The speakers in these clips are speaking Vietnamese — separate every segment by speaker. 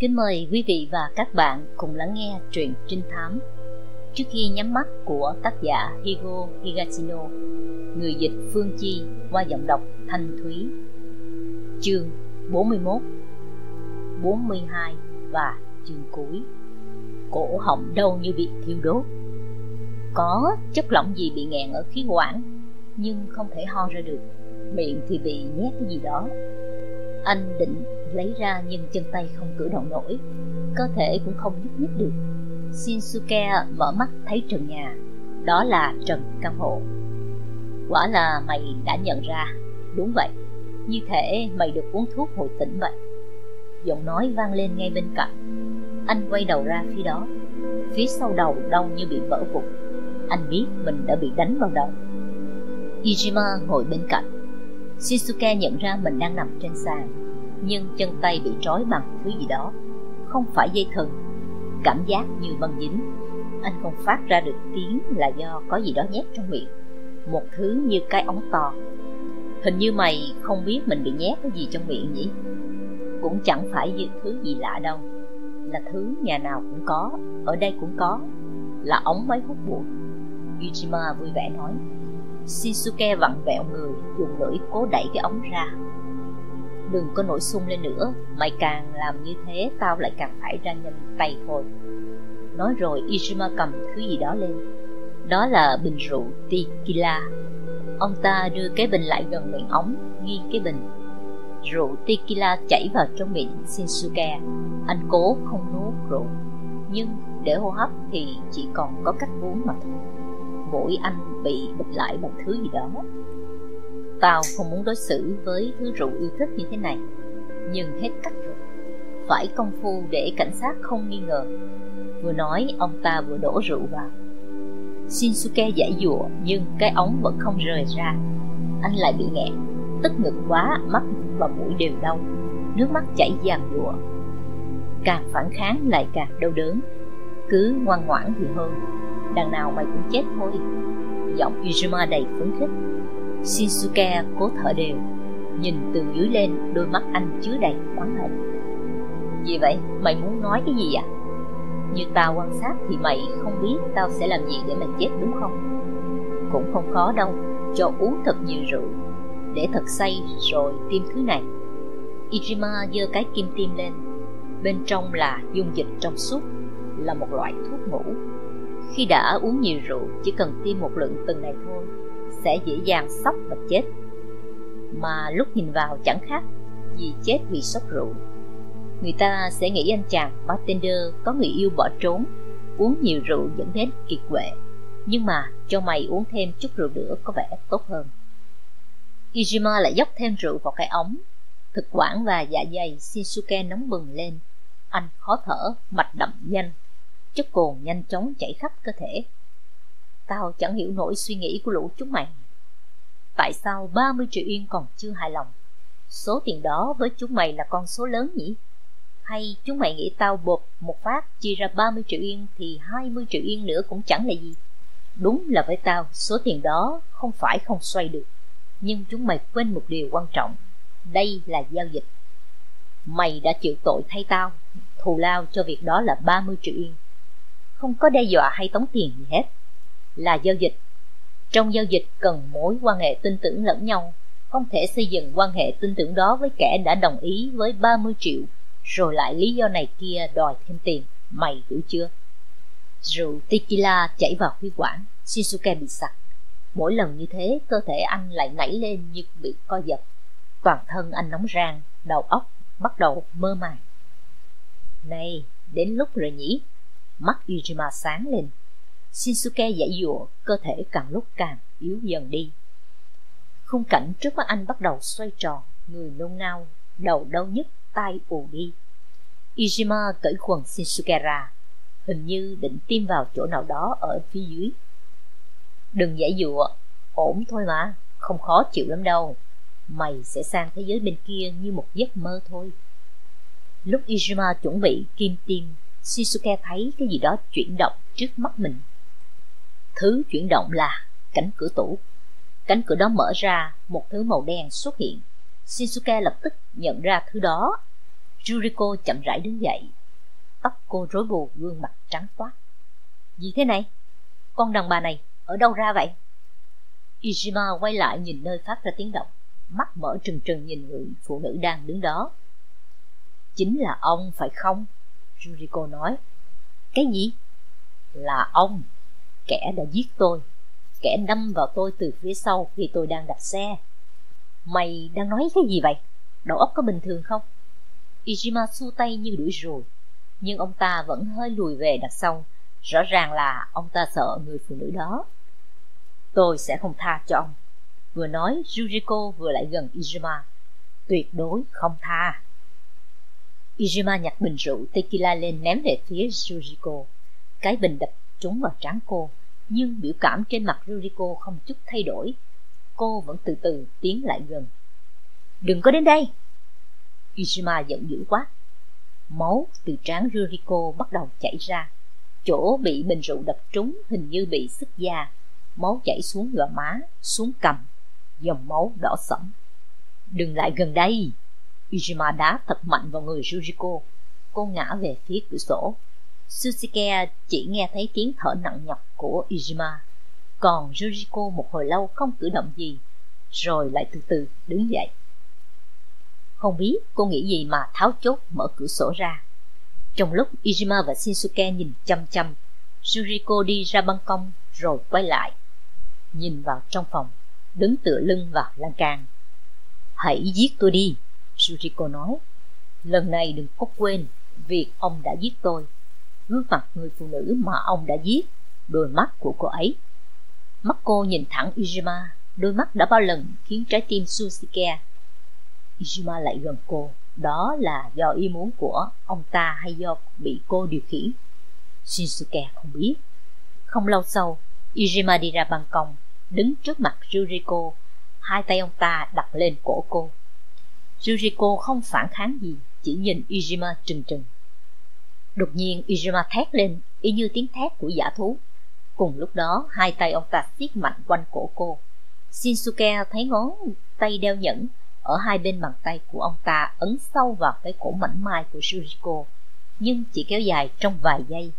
Speaker 1: Kính mời quý vị và các bạn cùng lắng nghe truyện trinh thám. Trước khi nhắm mắt của tác giả Higo Higashino, Người dịch Phương Chi qua giọng đọc Thanh Thúy. Chương 41 42 và chương cuối. Cổ họng đâu như bị thiêu đốt. Có chất lỏng gì bị nghẹn ở khí quản, Nhưng không thể ho ra được. Miệng thì bị nhét cái gì đó. Anh định lấy ra nhưng chân tay không cử động nổi. Cơ thể cũng không nhúc nhích được. Shinsuke mở mắt thấy trần nhà. Đó là trần căn hộ. Quả là mày đã nhận ra. Đúng vậy. Như thể mày được uống thuốc hồi tỉnh vậy. Giọng nói vang lên ngay bên cạnh. Anh quay đầu ra phía đó. Phía sau đầu đau như bị vỡ vụn. Anh biết mình đã bị đánh vào đầu. Ijima ngồi bên cạnh. Shinsuke nhận ra mình đang nằm trên sàn, Nhưng chân tay bị trói bằng thứ gì đó. Không phải dây thừng Cảm giác như băng dính. Anh không phát ra được tiếng là do có gì đó nhét trong miệng. Một thứ như cái ống to. Hình như mày không biết mình bị nhét cái gì trong miệng nhỉ? Cũng chẳng phải như thứ gì lạ đâu. Là thứ nhà nào cũng có, Ở đây cũng có. Là ống máy hút bụi. Yujima vui vẻ nói. Shinsuke vặn vẹo người, Dùng lưỡi cố đẩy cái ống ra. Đừng có nổi sung lên nữa, Mày càng làm như thế, Tao lại càng phải ra nhanh tay thôi. Nói rồi, Ishima cầm thứ gì đó lên. Đó là bình rượu tequila. Ông ta đưa cái bình lại gần miệng ống, Nghi cái bình. Rượu tequila chảy vào trong miệng Shinsuke Anh cố không nuốt rượu, Nhưng để hô hấp thì chỉ còn có cách uống mà thôi. Mũi anh bị bịt lại bằng thứ gì đó. Tao không muốn đối xử với thứ rượu yêu thích như thế này, Nhưng hết cách rồi. Phải công phu để cảnh sát không nghi ngờ. Vừa nói, ông ta vừa đổ rượu vào. Shinsuke giải dụa nhưng cái ống vẫn không rời ra. Anh lại bị nghẹn, Tức ngực quá, mắt và mũi đều đau. Nước mắt chảy giàn dụa Càng phản kháng lại càng đau đớn. Cứ ngoan ngoãn thì hơn Đằng nào mày cũng chết thôi Giọng Izuma đầy phấn khích Shinsuke cố thở đều, Nhìn từ dưới lên, đôi mắt anh chứa đầy oán hận Vì vậy? Mày muốn nói cái gì ạ? À? Như tao quan sát thì mày không biết tao sẽ làm gì để mày chết đúng không? Cũng không khó đâu, Cho uống thật nhiều rượu, Để thật say rồi tiêm thứ này Ijima giơ cái kim tiêm lên Bên trong là dung dịch trong suốt là một loại thuốc ngủ. Khi đã uống nhiều rượu, Chỉ cần tiêm một lượng từng này thôi, sẽ dễ dàng sốc và chết. Mà lúc nhìn vào chẳng khác gì chết vì sốc rượu. Người ta sẽ nghĩ anh chàng bartender có người yêu bỏ trốn, uống nhiều rượu dẫn đến kiệt quệ. Nhưng mà cho mày uống thêm chút rượu nữa có vẻ tốt hơn. Ijima lại dốc thêm rượu vào cái ống. Thực quản và dạ dày Shinsuke nóng bừng lên. Anh khó thở, mạch đậm nhanh chất cồn nhanh chóng chảy khắp cơ thể. Tao chẳng hiểu nổi suy nghĩ của lũ chúng mày. Tại sao 30 triệu yên còn chưa hài lòng? Số tiền đó với chúng mày là con số lớn nhỉ? Hay chúng mày nghĩ tao bột một phát chia ra 30 triệu yên Thì 20 triệu yên nữa cũng chẳng là gì? Đúng là với tao, số tiền đó không phải không xoay được. Nhưng chúng mày quên một điều quan trọng. Đây là giao dịch. Mày đã chịu tội thay tao. Thù lao cho việc đó là 30 triệu yên. Không có đe dọa hay tống tiền gì hết là giao dịch. Trong giao dịch cần mối quan hệ tin tưởng lẫn nhau, không thể xây dựng quan hệ tin tưởng đó với kẻ đã đồng ý với 30 triệu, rồi lại lý do này kia đòi thêm tiền, mày hiểu chưa? Rượu tequila chảy vào khí quản, Shinsuke bị sặc. Mỗi lần như thế, cơ thể anh lại nảy lên như bị co giật. Toàn thân anh nóng rang, đầu óc bắt đầu mơ màng. Này, đến lúc rồi nhỉ? Mắt Ujima sáng lên, Shinsuke giải dụa, cơ thể càng lúc càng yếu dần đi. Khung cảnh trước mắt anh bắt đầu xoay tròn, người nôn nao, đầu đau nhức, tay ù đi. Ijima cởi quần Shinsuke ra, hình như định tiêm vào chỗ nào đó ở phía dưới. Đừng giải dụa, ổn thôi mà, không khó chịu lắm đâu. Mày sẽ sang thế giới bên kia như một giấc mơ thôi. Lúc Ijima chuẩn bị kim tiêm, Shinsuke thấy cái gì đó chuyển động trước mắt mình. Thứ chuyển động là cánh cửa tủ. Cánh cửa đó mở ra, một thứ màu đen xuất hiện. Shinsuke lập tức nhận ra thứ đó. Juriko chậm rãi đứng dậy. Tóc cô rối bù, gương mặt trắng toát. Gì thế này? Con đàn bà này ở đâu ra vậy? Ijima quay lại nhìn nơi phát ra tiếng động, mắt mở trừng trừng nhìn người phụ nữ đang đứng đó. Chính là ông phải không? Juriko nói. Cái gì? Là ông, kẻ đã giết tôi, kẻ đâm vào tôi từ phía sau khi tôi đang đạp xe. Mày đang nói cái gì vậy? Đầu óc có bình thường không? Ijima xu tay như đuổi ruồi, nhưng ông ta vẫn hơi lùi về đặt sau. Rõ ràng là ông ta sợ người phụ nữ đó. Tôi sẽ không tha cho ông. Vừa nói, Yuriko vừa lại gần Ijima. Tuyệt đối không tha. Ijima nhặt bình rượu tequila lên ném về phía Yuriko. Cái bình đập trúng vào trán cô, nhưng biểu cảm trên mặt Yuriko không chút thay đổi. Cô vẫn từ từ tiến lại gần. Đừng có đến đây! Ijima giận dữ quá. Máu từ trán Yuriko bắt đầu chảy ra. Chỗ bị bình rượu đập trúng hình như bị sức da. Máu chảy xuống gò má, xuống cằm. Dòng máu đỏ sẫm. Đừng lại gần đây! Ijima đá thật mạnh vào người Yuriko. Cô ngã về phía cửa sổ. Susuke chỉ nghe thấy tiếng thở nặng nhọc của Ijima. Còn Yuriko một hồi lâu không cử động gì, rồi lại từ từ đứng dậy. Không biết cô nghĩ gì mà tháo chốt mở cửa sổ ra. Trong lúc Ijima và Shinsuke nhìn chăm chăm, Juriko đi ra ban công rồi quay lại. Nhìn vào trong phòng, đứng tựa lưng vào lan can. Hãy giết tôi đi, Yuriko nói. Lần này đừng có quên việc ông đã giết tôi. Gương mặt người phụ nữ mà ông đã giết, đôi mắt của cô ấy. Mắt cô nhìn thẳng Ijima, đôi mắt đã bao lần khiến trái tim Susuke Ijima lại gần cô. Đó là do ý muốn của ông ta hay do bị cô điều khiển? Shinsuke không biết. Không lâu sau, Ijima đi ra ban công, đứng trước mặt Yuriko, hai tay ông ta đặt lên cổ cô. Yuriko không phản kháng gì, chỉ nhìn Ijima trừng trừng. Đột nhiên Ijima thét lên, y như tiếng thét của giả thú. Cùng lúc đó, hai tay ông ta siết mạnh quanh cổ cô. Shinsuke thấy ngón tay đeo nhẫn ở hai bên bàn tay của ông ta ấn sâu vào cái cổ mảnh mai của Yuriko, nhưng chỉ kéo dài trong vài giây.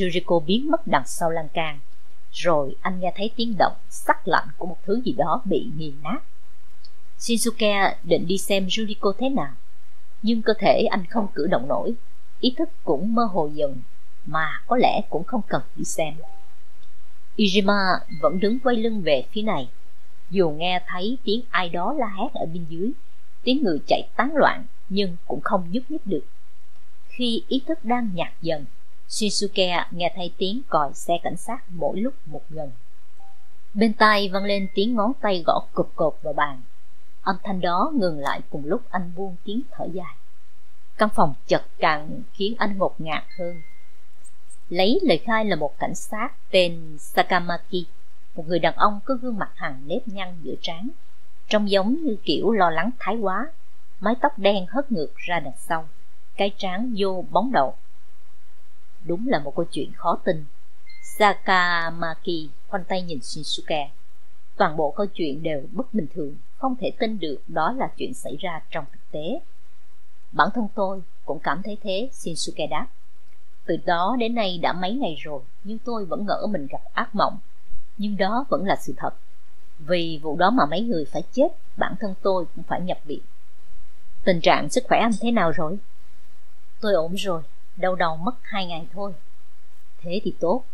Speaker 1: Yuriko biến mất đằng sau lan can, rồi anh nghe thấy tiếng động sắc lạnh của một thứ gì đó bị nghiền nát. Shinsuke định đi xem Yuriko thế nào, nhưng cơ thể anh không cử động nổi, ý thức cũng mơ hồ dần, mà có lẽ cũng không cần đi xem. Ijima vẫn đứng quay lưng về phía này, dù nghe thấy tiếng ai đó la hét ở bên dưới, tiếng người chạy tán loạn nhưng cũng không nhúc nhích được. Khi ý thức đang nhạt dần, Shinsuke nghe thấy tiếng còi xe cảnh sát mỗi lúc một gần. Bên tai vang lên tiếng ngón tay gõ cục cột vào bàn. Âm thanh đó ngừng lại cùng lúc anh buông tiếng thở dài. Căn phòng chật càng khiến anh ngột ngạt hơn. Lấy lời khai là một cảnh sát tên Sakamaki, một người đàn ông có gương mặt hằn nếp nhăn giữa trán, trông giống như kiểu lo lắng thái quá, mái tóc đen hất ngược ra đằng sau, cái trán vô bóng đầu đúng là một câu chuyện khó tin sakamaki khoanh tay nhìn shinsuke toàn bộ câu chuyện đều bất bình thường không thể tin được đó là chuyện xảy ra trong thực tế. Bản thân tôi cũng cảm thấy thế, shinsuke đáp. Từ đó đến nay đã mấy ngày rồi, nhưng tôi vẫn ngỡ mình gặp ác mộng. Nhưng đó vẫn là sự thật. Vì vụ đó mà mấy người phải chết, bản thân tôi cũng phải nhập viện. Tình trạng sức khỏe anh thế nào rồi? Tôi ổn rồi, đau đầu mất hai ngày thôi. Thế thì tốt.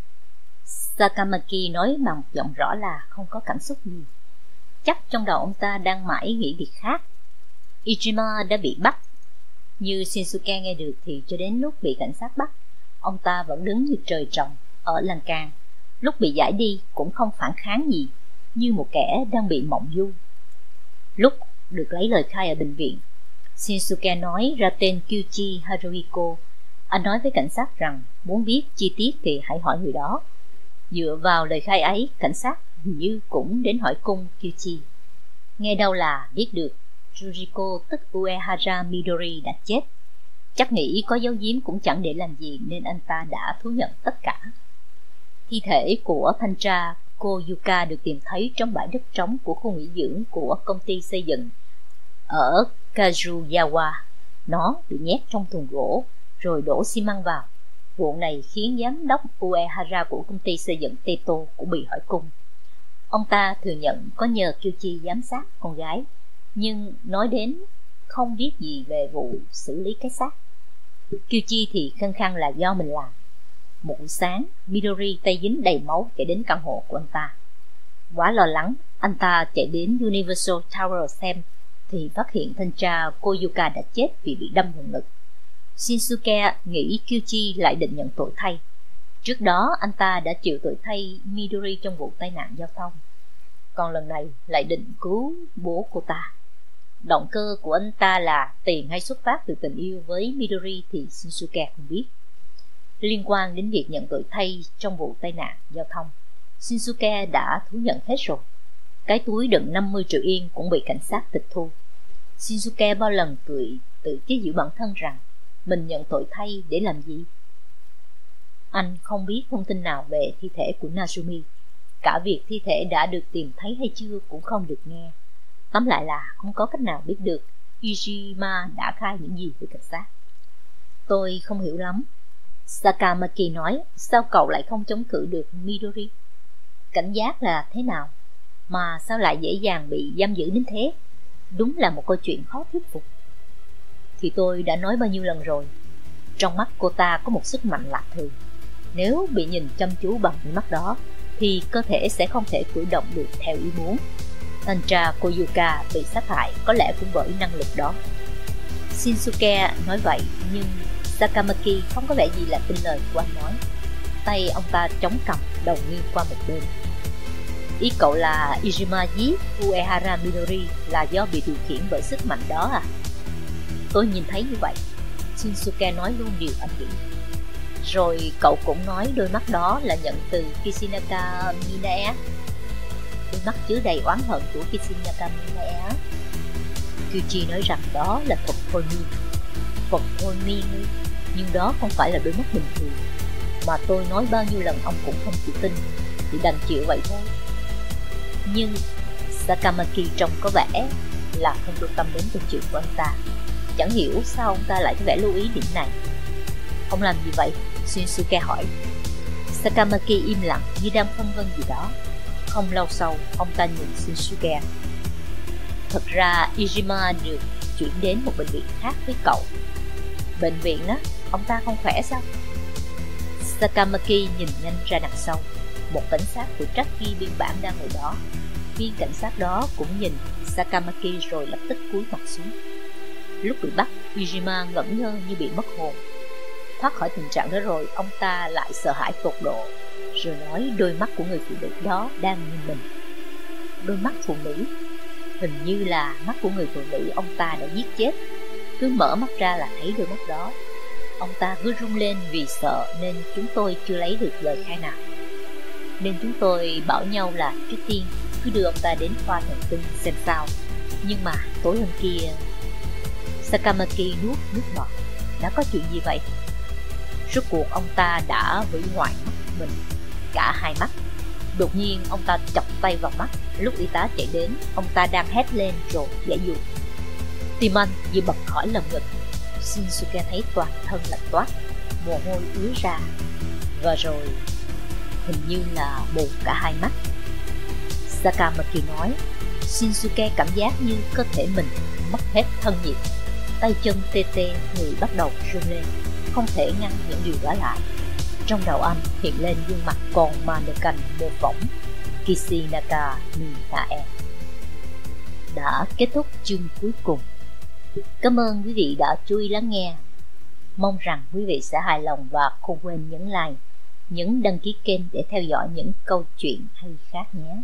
Speaker 1: Sakamaki nói bằng giọng rõ là không có cảm xúc gì chắc trong đầu ông ta đang mãi nghĩ việc khác. Ichima đã bị bắt. Như Shinsuke nghe được thì cho đến lúc bị cảnh sát bắt, ông ta vẫn đứng như trời trồng ở lan can. Lúc bị giải đi cũng không phản kháng gì, như một kẻ đang bị mộng du. Lúc được lấy lời khai ở bệnh viện, shinsuke nói ra tên kyuchi haruhiko. Anh nói với cảnh sát rằng muốn biết chi tiết thì hãy hỏi người đó. Dựa vào lời khai ấy, cảnh sát hình như cũng đến hỏi cung kyuchi nghe đâu là biết được, Juriko tức Uehara Midori đã chết chắc nghĩ có dấu giếm cũng chẳng để làm gì nên anh ta đã thú nhận tất cả Thi thể của thanh tra Koyuka được tìm thấy trong bãi đất trống của khu nghỉ dưỡng của công ty xây dựng ở Kazuyawa. Nó bị nhét trong thùng gỗ, rồi đổ xi măng vào. Vụ này khiến giám đốc Uehara của công ty xây dựng Teto cũng bị hỏi cung. Ông ta thừa nhận có nhờ Kyuchi giám sát con gái, nhưng nói đến không biết gì về vụ xử lý cái xác. Kyuchi thì khăng khăng là do mình làm. Một buổi sáng, Midori tay dính đầy máu chạy đến căn hộ của anh ta. Quá lo lắng, anh ta chạy đến Universal Tower xem thì phát hiện thanh tra Koyuka đã chết vì bị đâm vào ngực. Shinsuke nghĩ Kyuchi lại định nhận tội thay. Trước đó anh ta đã chịu tội thay Midori trong vụ tai nạn giao thông. Còn lần này lại định cứu bố cô ta. Động cơ của anh ta là tiền hay xuất phát từ tình yêu với Midori thì Shinsuke không biết. Liên quan đến việc nhận tội thay trong vụ tai nạn giao thông, Shinsuke đã thú nhận hết rồi. Cái túi đựng 50 triệu yên cũng bị cảnh sát tịch thu. Shinsuke bao lần cười tự chế giễu bản thân rằng mình nhận tội thay để làm gì? Anh không biết thông tin nào về thi thể của Nasumi. Cả việc thi thể đã được tìm thấy hay chưa cũng không được nghe. Tóm lại là không có cách nào biết được Ishima đã khai những gì với cảnh sát. Tôi không hiểu lắm. Sakamaki nói, sao cậu lại không chống cự được Midori? Cảnh giác là thế nào? Mà sao lại dễ dàng bị giam giữ đến thế? Đúng là một câu chuyện khó thuyết phục. Thì tôi đã nói bao nhiêu lần rồi. Trong mắt cô ta có một sức mạnh lạ thường. Nếu bị nhìn chăm chú bằng đôi mắt đó, thì cơ thể sẽ không thể cử động được theo ý muốn. Tantra Koyuka bị sát hại có lẽ cũng bởi năng lực đó. Shinsuke nói vậy nhưng Sakamaki không có vẻ gì là tin lời của anh nói. Tay ông ta chống cằm, đầu nghiêng qua một bên. Ý cậu là Ijima giết Uehara Minori là do bị điều khiển bởi sức mạnh đó à? Tôi nhìn thấy như vậy. Shinsuke nói luôn điều anh nghĩ. Rồi cậu cũng nói đôi mắt đó là nhận từ Kishinaka Minae đôi mắt chứa đầy oán hận của Kishinaka Minae Kyuchi nói rằng đó là thuật thôi miên Thuật thôi miên Nhưng đó không phải là đôi mắt bình thường. Mà tôi nói bao nhiêu lần ông cũng không chịu tin, Thì đành chịu vậy thôi. Nhưng Sakamaki trông có vẻ là không được tâm đến câu chuyện của anh ta. Chẳng hiểu sao ông ta lại có vẻ lưu ý điểm này. Ông làm gì vậy? Shinsuke hỏi. Sakamaki im lặng như đang phân vân gì đó. Không lâu sau, ông ta nhìn Shinsuke. Thật ra Ijima được chuyển đến một bệnh viện khác với cậu. Bệnh viện á, ông ta không khỏe sao? Sakamaki nhìn nhanh ra đằng sau. Một cảnh sát phụ trách ghi biên bản đang ngồi đó. Viên cảnh sát đó cũng nhìn Sakamaki rồi lập tức cúi mặt xuống. Lúc bị bắt, Ijima ngẩn ngơ như bị mất hồn. Thoát khỏi tình trạng đó rồi, ông ta lại sợ hãi tột độ Rồi nói đôi mắt của người phụ nữ đó đang nhìn mình. Đôi mắt phụ nữ Hình như là mắt của người phụ nữ ông ta đã giết chết. Cứ mở mắt ra là thấy đôi mắt đó. Ông ta cứ rung lên vì sợ nên chúng tôi chưa lấy được lời khai nào. Nên chúng tôi bảo nhau là trước tiên cứ đưa ông ta đến khoa thần kinh xem sao. Nhưng mà tối hôm kia Sakamaki nuốt nước bọt. Đã có chuyện gì vậy? Rốt cuộc ông ta đã hủy hoại mắt mình Cả hai mắt. Đột nhiên, ông ta chọc tay vào mắt. Lúc y tá chạy đến, Ông ta đang hét lên rồi giải dụ. Tim anh như bật khỏi lồng ngực. Shinsuke thấy toàn thân lạnh toát, Mồ hôi ứa ra. Và rồi, Hình như là mù cả hai mắt. Sakamaki nói, Shinsuke cảm giác như cơ thể mình mất hết thân nhiệt. Tay chân tê tê người bắt đầu run lên không thể ngăn những điều đó lại. Trong đầu anh hiện lên gương mặt con mannequin mô phỏng Kishinaka Minae đã kết thúc chương cuối cùng. Cảm ơn quý vị đã chú ý lắng nghe. Mong rằng quý vị sẽ hài lòng và không quên nhấn like, nhấn đăng ký kênh để theo dõi những câu chuyện hay khác nhé.